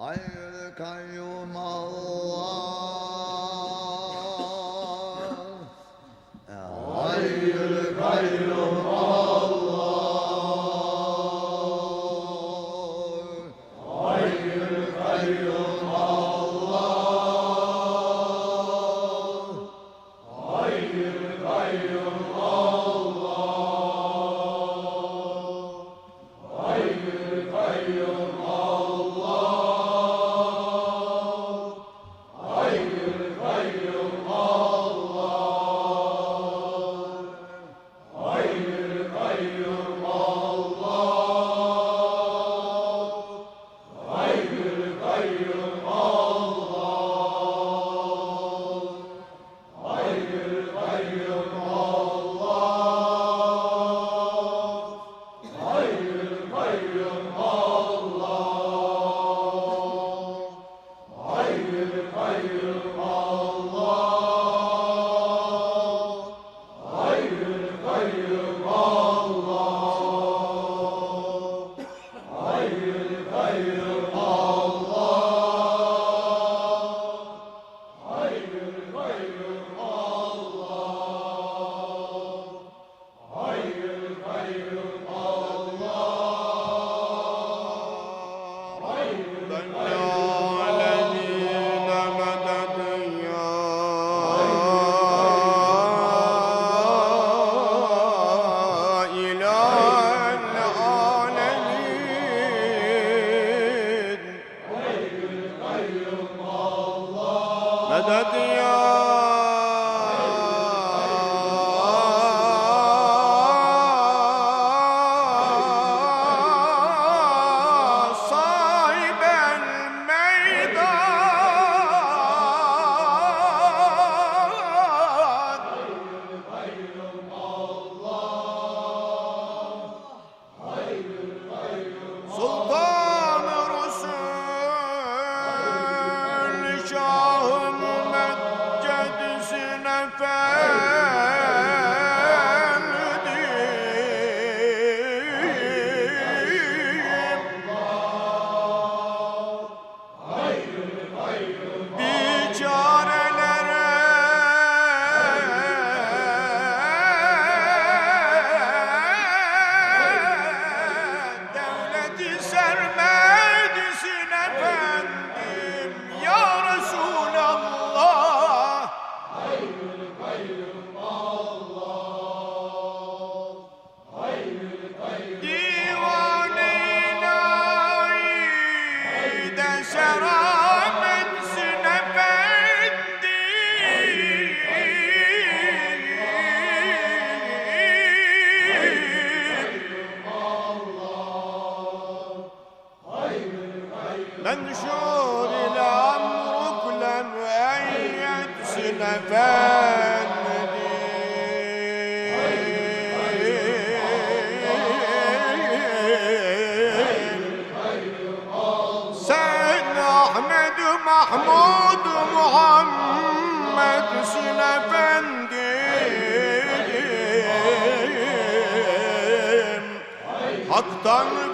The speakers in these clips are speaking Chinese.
Hayr kayyum Allah. ਸਦਕਿਆ Октаны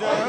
Jose.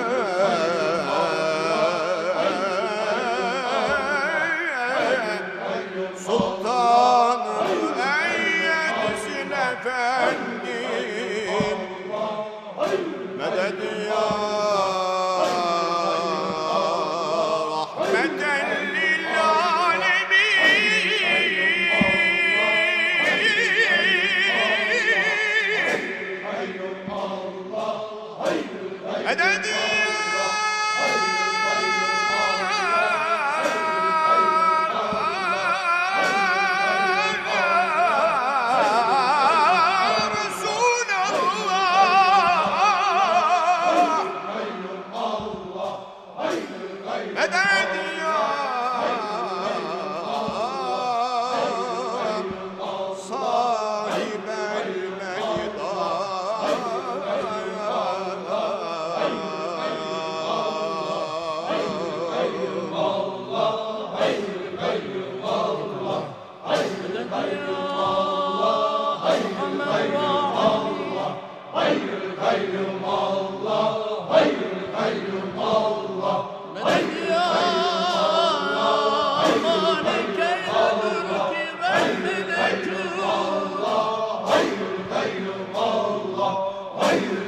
Hayır.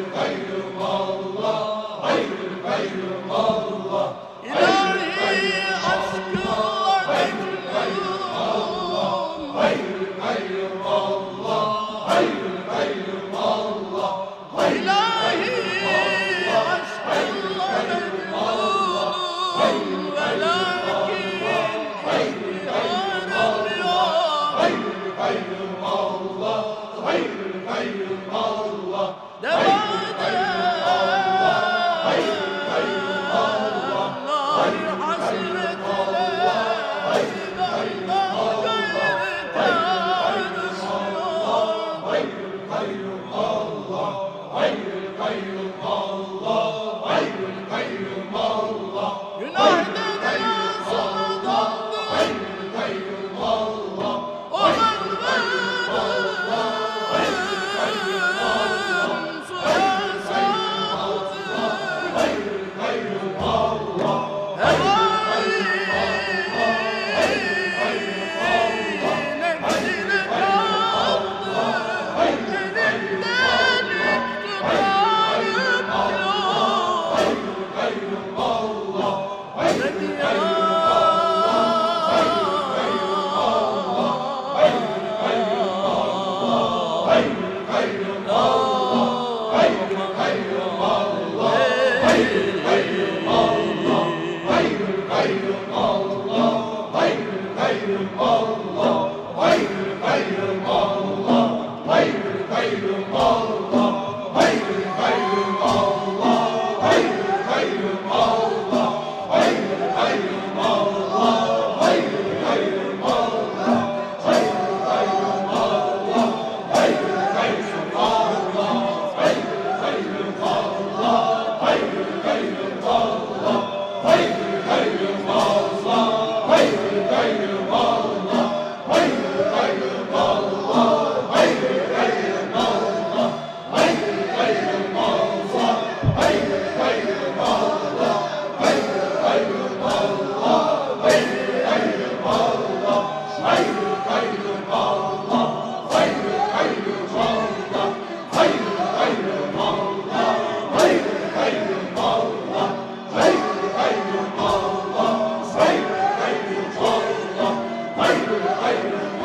Hayru Allah.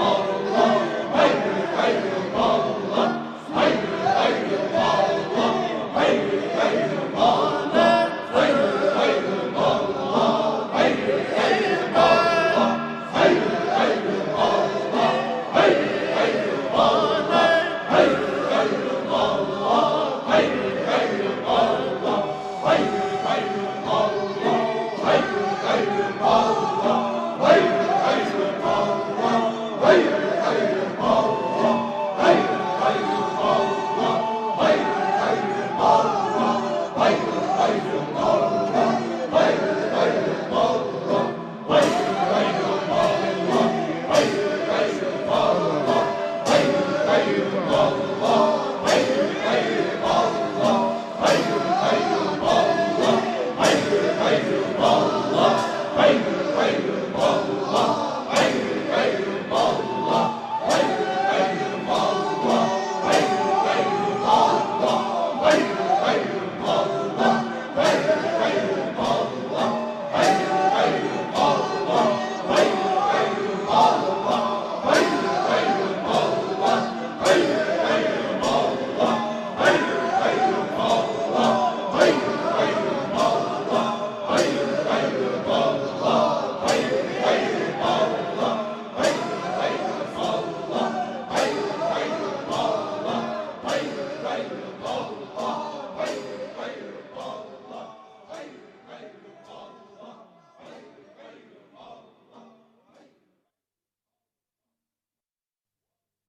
All